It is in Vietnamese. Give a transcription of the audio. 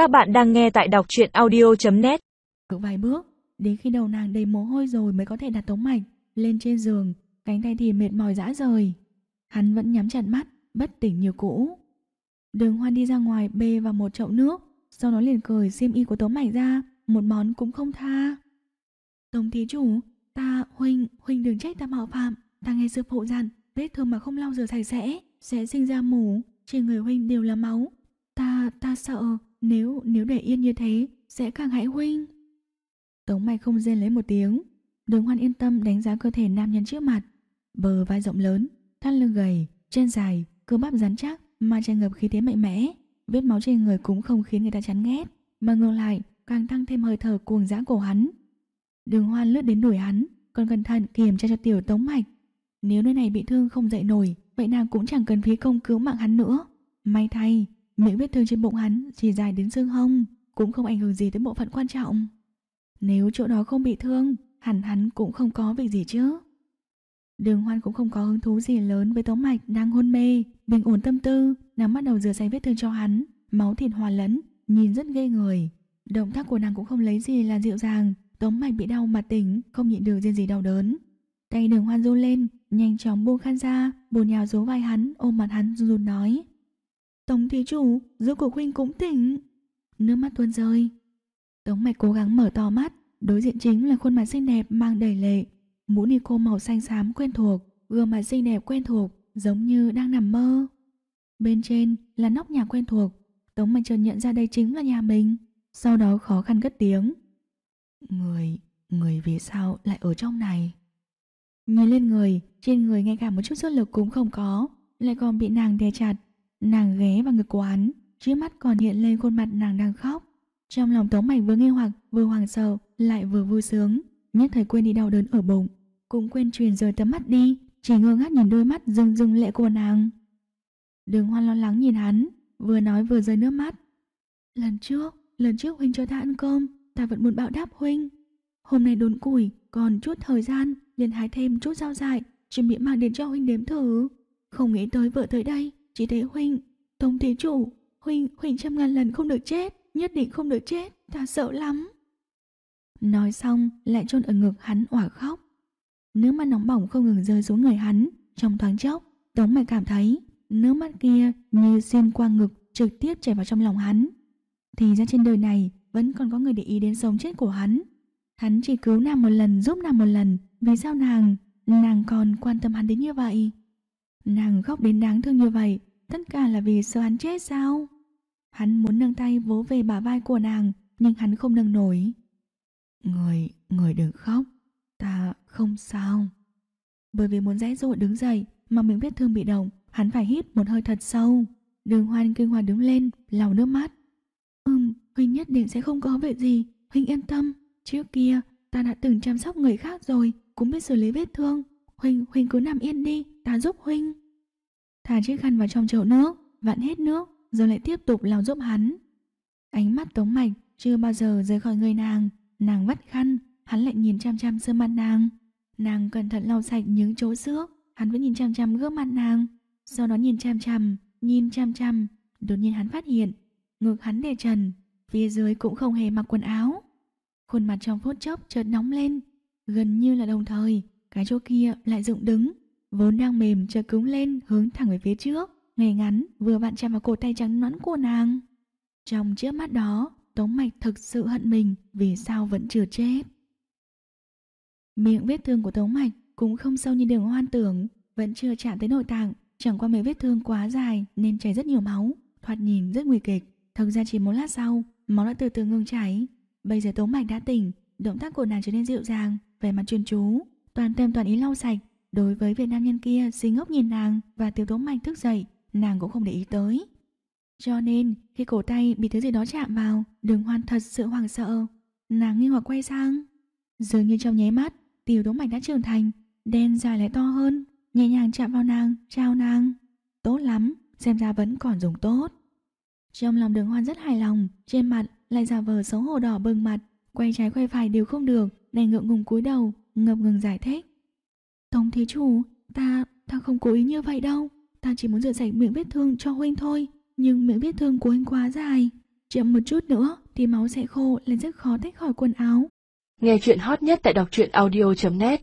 Các bạn đang nghe tại đọc truyện audio.net Cứ vài bước, đến khi đầu nàng đầy mồ hôi rồi mới có thể đặt tống mạch lên trên giường, cánh tay thì mệt mỏi dã rời. Hắn vẫn nhắm chặt mắt, bất tỉnh như cũ. Đường hoan đi ra ngoài bê vào một chậu nước, sau đó liền cởi xiêm y của tống mạch ra, một món cũng không tha. Tổng thí chủ, ta, huynh, huynh đừng trách ta mạo phạm, ta nghe sư phụ dặn, vết thương mà không lau rửa sạch sẽ, sẽ sinh ra mủ, trên người huynh đều là máu. Ta, sợ, nếu, nếu để yên như thế, sẽ càng hại huynh. Tống mạch không rên lấy một tiếng, đường hoan yên tâm đánh giá cơ thể nam nhân trước mặt. Bờ vai rộng lớn, thắt lưng gầy, chân dài, cơ bắp rắn chắc mà tràn ngập khí thế mạnh mẽ. Vết máu trên người cũng không khiến người ta chán ghét, mà ngược lại càng tăng thêm hơi thở cuồng dã của hắn. Đường hoan lướt đến đuổi hắn, còn cẩn thận kiểm tra cho tiểu tống mạch. Nếu nơi này bị thương không dậy nổi, vậy nàng cũng chẳng cần phí công cứu mạng hắn nữa. May thay, miệng vết thương trên bụng hắn chỉ dài đến xương hông, cũng không ảnh hưởng gì tới bộ phận quan trọng. Nếu chỗ đó không bị thương, hẳn hắn cũng không có việc gì chứ. Đường hoan cũng không có hứng thú gì lớn với tống mạch đang hôn mê, bình ổn tâm tư, nắm bắt đầu rửa sạch vết thương cho hắn, máu thịt hòa lẫn, nhìn rất ghê người. Động tác của nàng cũng không lấy gì là dịu dàng, tống mạch bị đau mà tỉnh, không nhịn được riêng gì đau đớn. Tay đường hoan run lên, nhanh chóng buông khăn ra, bồn nhào dấu vai hắn, ôm mặt hắn run nói. Tống thí chủ, rốt cuộc huynh cũng tỉnh. Nước mắt tuôn rơi. Tống mạch cố gắng mở to mắt, đối diện chính là khuôn mặt xinh đẹp mang đầy lệ. Mũ ni cô màu xanh xám quen thuộc, gương mặt xinh đẹp quen thuộc, giống như đang nằm mơ. Bên trên là nóc nhà quen thuộc, Tống mạch chợt nhận ra đây chính là nhà mình. Sau đó khó khăn cất tiếng. Người, người vì sao lại ở trong này? Nhìn lên người, trên người ngay cả một chút sức lực cũng không có, lại còn bị nàng đè chặt. Nàng ghé vào ngực của hắn, trước mắt còn hiện lên khuôn mặt nàng đang khóc. Trong lòng Tống Mạch vừa nghi hoặc, vừa hoàng sợ, lại vừa vui sướng, nhất thời quên đi đau đớn ở bụng, cũng quên truyền rời tấm mắt đi, chỉ ngơ ngác nhìn đôi mắt rưng rưng lệ của nàng. Đường Hoan lo lắng nhìn hắn, vừa nói vừa rơi nước mắt. Lần trước, lần trước huynh cho ta ăn cơm, ta vẫn muốn bạo đáp huynh. Hôm nay đốn củi, còn chút thời gian, liền hái thêm chút rau dại, chuẩn bị mang đến cho huynh đếm thử. Không nghĩ tới vợ tới đây, chỉ thấy huynh, tổng thế chủ, huynh, huynh trăm ngàn lần không được chết, nhất định không được chết, ta sợ lắm. Nói xong, lại chôn ở ngực hắn òa khóc. Nước mắt nóng bỏng không ngừng rơi xuống người hắn, trong thoáng chốc, Tống Mạch cảm thấy nước mắt kia như xuyên qua ngực trực tiếp chảy vào trong lòng hắn. Thì ra trên đời này vẫn còn có người để ý đến sống chết của hắn. Hắn chỉ cứu nàng một lần giúp nàng một lần, vì sao nàng, nàng còn quan tâm hắn đến như vậy? Nàng khóc đến đáng thương như vậy, tất cả là vì sợ hắn chết sao? Hắn muốn nâng tay vỗ về bả vai của nàng, nhưng hắn không nâng nổi. Người, người đừng khóc, ta không sao. Bởi vì muốn dãy dội đứng dậy mà miệng vết thương bị động, hắn phải hít một hơi thật sâu. Đường hoan kinh hoàng đứng lên, lau nước mắt. Ừm, Huynh nhất định sẽ không có việc gì, Huynh yên tâm. Trước kia, ta đã từng chăm sóc người khác rồi, cũng biết xử lý vết thương. Huynh, Huynh cứ nằm yên đi, ta giúp Huynh. Thả chiếc khăn vào trong chậu nước, vặn hết nước, rồi lại tiếp tục lau giúp hắn. Ánh mắt tống mạch chưa bao giờ rời khỏi người nàng, nàng vắt khăn, hắn lại nhìn chăm chăm sơ mặt nàng. Nàng cẩn thận lau sạch những chỗ xước, hắn vẫn nhìn chăm chăm gương mặt nàng. Sau đó nhìn chăm chăm, nhìn chăm chăm, đột nhiên hắn phát hiện, ngực hắn đè trần, phía dưới cũng không hề mặc quần áo. Khuôn mặt trong phút chốc chợt nóng lên, gần như là đồng thời, cái chỗ kia lại dựng đứng, vốn đang mềm chợt cứng lên hướng thẳng về phía trước, ngày ngắn vừa bạn chạm vào cổ tay trắng nõn của nàng. Trong trước mắt đó, Tống Mạch thực sự hận mình vì sao vẫn chưa chết. Miệng vết thương của Tống Mạch cũng không sâu như đường hoan tưởng, vẫn chưa chạm tới nội tạng, chẳng qua miệng vết thương quá dài nên chảy rất nhiều máu, thoạt nhìn rất nguy kịch. Thực ra chỉ một lát sau, máu đã từ từ ngừng chảy. Bây giờ Tống Mạch đã tỉnh, động tác của nàng trở nên dịu dàng, vẻ mặt chuyên chú, toàn tâm toàn ý lau sạch. Đối với Việt Nam nhân kia xinh ngốc nhìn nàng và tiểu tố mạnh thức dậy, nàng cũng không để ý tới. Cho nên, khi cổ tay bị thứ gì đó chạm vào, đường hoan thật sự hoảng sợ. Nàng nghi hoặc quay sang. Dường như trong nháy mắt, tiểu tố mạnh đã trưởng thành, đen dài lại to hơn, nhẹ nhàng chạm vào nàng, trao nàng. Tốt lắm, xem ra vẫn còn dùng tốt. Trong lòng đường hoan rất hài lòng, trên mặt lại giả vờ xấu hổ đỏ bừng mặt, quay trái quay phải đều không được, đành ngượng ngùng cúi đầu, ngập ngừng giải thích. Tổng thí chủ, ta, ta không cố ý như vậy đâu, ta chỉ muốn rửa sạch miệng vết thương cho huynh thôi, nhưng miệng vết thương của huynh quá dài. Chậm một chút nữa thì máu sẽ khô lên rất khó tách khỏi quần áo. Nghe chuyện hot nhất tại đọc truyện audio.net